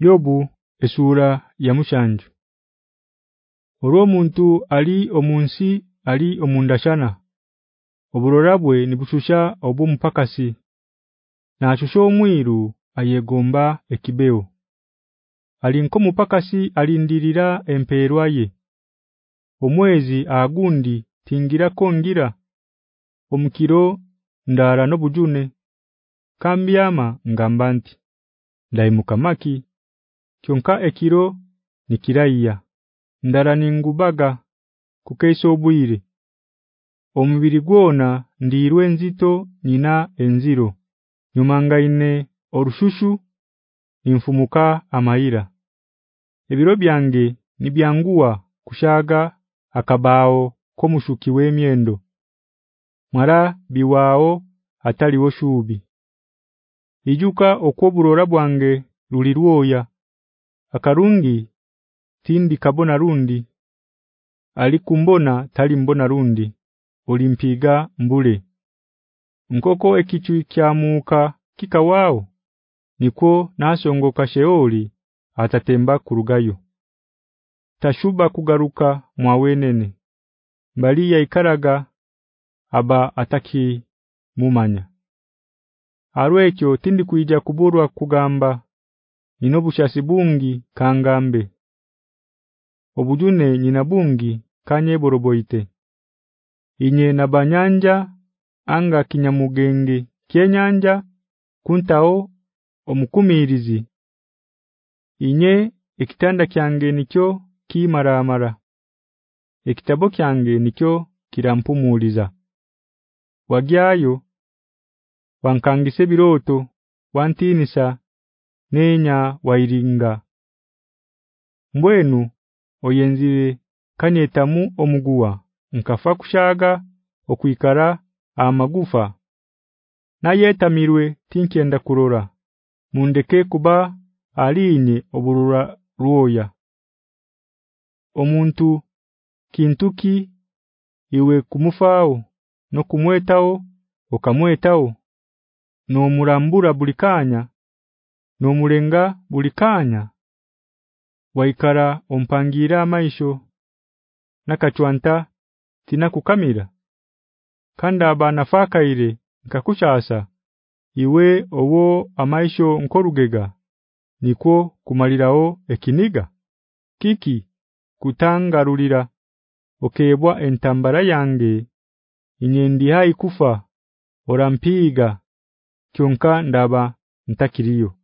Yobu esura ya mushanju. Oro muntu ali omunsi ali omundashana Oburorabwe nibushusha obu mpakasi na shusho omwiru ayegomba ekibeo. Alinko mupakasi alindirira emperwaye Omwezi agundi tingira kongira omukiro ndara nobujune kambyama ngambanti ndaimuka maki kyonka ekiro nikiraiya ndara ningubaga kukeiso obwire. Omubiri gwona ndirwe nzito nina enziro. Nyumangaine orushushu infumuka amaira. Ebiro byange nibyanguwa kushaga akabao komushuki wemyendo mara biwao atali woshubi ijuka okwoburora bwange rulirwoya akarungi tindi kabona rundi. Alikumbona tali mbona rundi. Olimpiga mbule. Nkoko ekichu kyamuka kikawao. Niko nashongoka sheoli atatemba kurugayo. Tashuba kugaruka mwawenene mbali ya ikaraga aba ataki mumanya. Arwekyo tindi kuija kuburwa kugamba inobushasi bungi kangambe. Obujune nyina bungi kanye boroboite. Inye nabanyanja anga kinyamugenge kyenyanja kuntao omukumirizi. Inye ekitanda kyange nikyo kimaramara. Ekitabo kyange nikyo kirampumuliza. Wagyayo wankangise biroto wantinisa nenya wairinga. Mbwenu oyenzire kanyetamu omuguwa nkafa kushaga okwikara amagufa nayetamirwe tinkienda kurora mundeke kuba aline oburura ruoya. Omuntu kintuki iwe kumufao no kumwetao okamwetao? No murambura bulikanya no mulenga bulikanya waikara ompangira amaisho nakachwanta tina kukamira kanda abana ile nkakushasa iwe owo amaisho nkorugega niko kumalirao ekiniga? Kiki kutangarulira? Okebwa entambara yange inyendi haikufa orampiga kyonka ndaba ntakiriyo